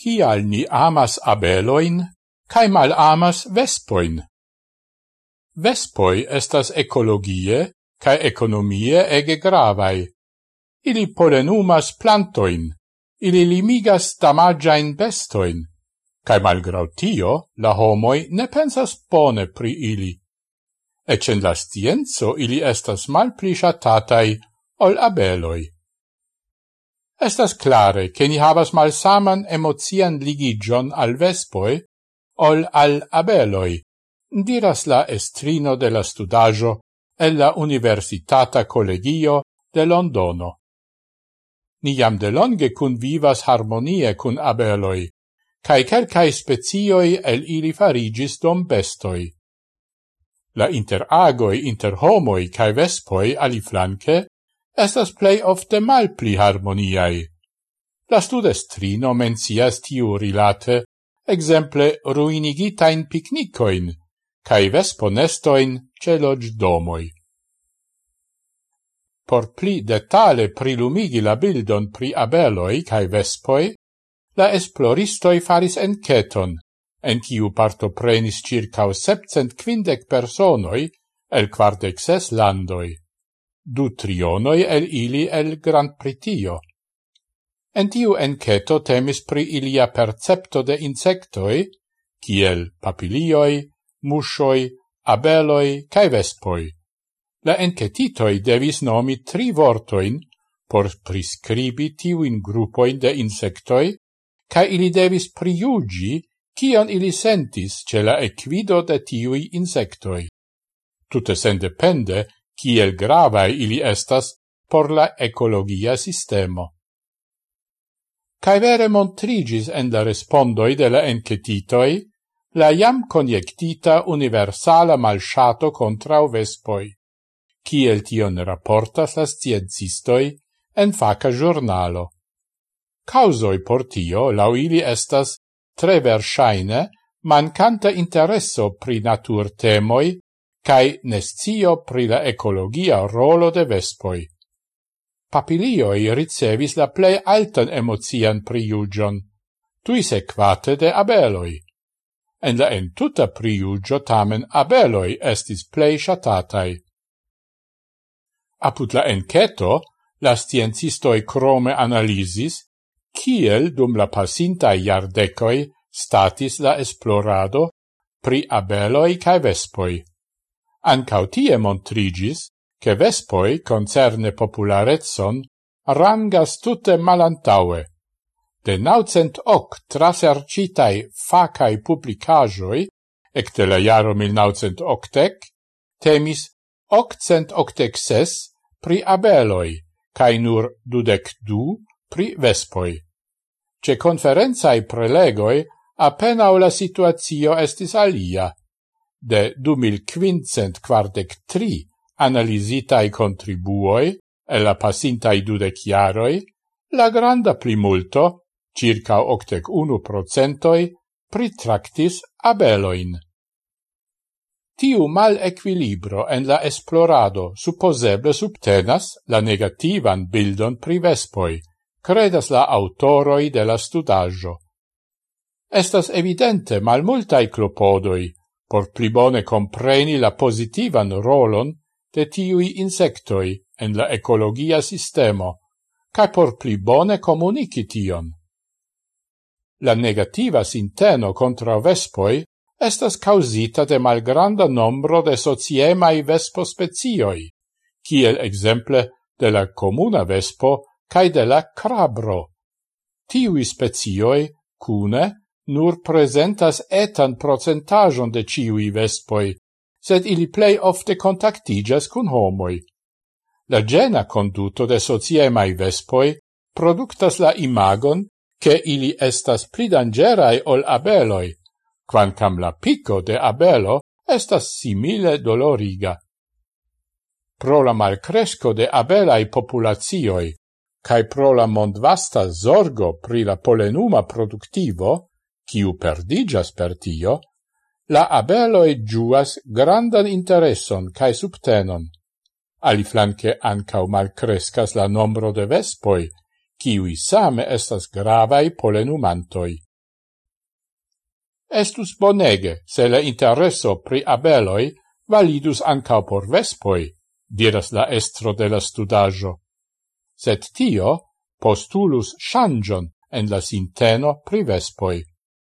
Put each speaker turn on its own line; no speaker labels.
kial ni amas abeloin, cae mal amas vespoin. Vespoi estas ecologie cae economie ege gravai. Ili polenumas plantoin, ili limigas damagiain bestoin, cae malgrau tio la homoi ne pensas bone pri ili. Ecen la stienzo ili estas mal pli ol abeloi. Estas clare che ni havas malsaman emozian ligigion al vespoi ol al abeloi, diras la estrino de la studajo e la Universitata Collegio de Londono. Ni jam de longe cun vivas harmonie cun abeloi, cae quelcae spezioi el ili farigis dom bestoi. La interagoi inter homoi cae vespoi aliflanque estas plei ofte malpli harmoniai. La studestrino mencias tiu rilate, exemple ruinigitain picnicoin, cae vesponestoin celog domoi. Por pli detale prilumigi la bildon pri abeloi cae vespoi, la esploristoi faris enceton, en kiu partoprenis circa 750 personoi el 46 landoi du trionoi el ili el Gran pritio. En tiu enceto temis pri ilia percepto de insectoi, kiel papilioi, mushoi, abeloi cae vespoi. La encetitoi devis nomi tri vortoin por prescribi tiuin grupoin de insectoi, cae ili devis priugi cion ili sentis ce la equido de tiui insectoi. Tute sendepende kiel gravae ili estas por la ecologia sistemo. Cae vere montrigis en la respondoi de la encetitoi la jam coniectita universala malshato contrau vespoi, kiel tion raportas la sciencistoi en faca giornalo. Causoi por tio, lau ili estas tre versaine, mancanta interesso pri natur temoi cae nescio pri la ecologia rolo de vespoi. Papilioi ricevis la plei altan emozian priugion, tui sequate de abeloi. En la entuta priugio tamen abeloi estis plei shatatai. Aput la enceto, la sciencistoi crome analisis, kiel dum la pasintai iardecoi statis la esplorado pri abeloi cae vespoi. Ancau tie montrigis, che Vespoi concerne popularetson rangas tutte malantaue. De naucent hoc trasercitai facai publicajoi, ecte la jaro 1980, temis octcent octec ses pri abeloi, cae nur dudec du pri vespoi. Ce conferenzai prelegoi appenao la situatio estis alia de 2543 analizitai contribuoi e la passintai dudec iaroi, la granda plimulto, circa octec unu procentoi, pritractis abeloin. Tiu mal equilibro en la esplorado supposeble subtenas la negativan bildon pri vespoi, credas la autoroi de la studaggio. Estas evidente mal multai clopodoi, por pli bone compreni la positivan rolon de tiui insectoi en la ecologia sistemo, cae por pli bone comunici tion. La negativa sinteno contra vespoi estas causita de malgranda nombro de sociemai vespospezioi, kiel exemple de la comuna vespo cae de la crabro. Tiui spezioi, cune, nur presentas etan procentajon de ciui vespoi, sed ili plei ofte contactigas cun homoi. La gena conduto de sociemai vespoi productas la imagon che ili estas pli dangerai ol abeloi, quancam la pico de abelo estas simile doloriga. Pro la malcresco de abelai populazioi, cae pro la mondvasta zorgo pri la polenuma productivo, kiu perdigas per tio, la abeloi giuas grandan interesson cae subtenon. Ali flanque ancau malcrescas la nombro de vespoi, kiui same estas gravai polenumantoi. Estus bonege se la intereso pri abeloi validus ancau por vespoi, diras la estro de la studajo. Sed tio postulus changion en la sinteno pri vespoi.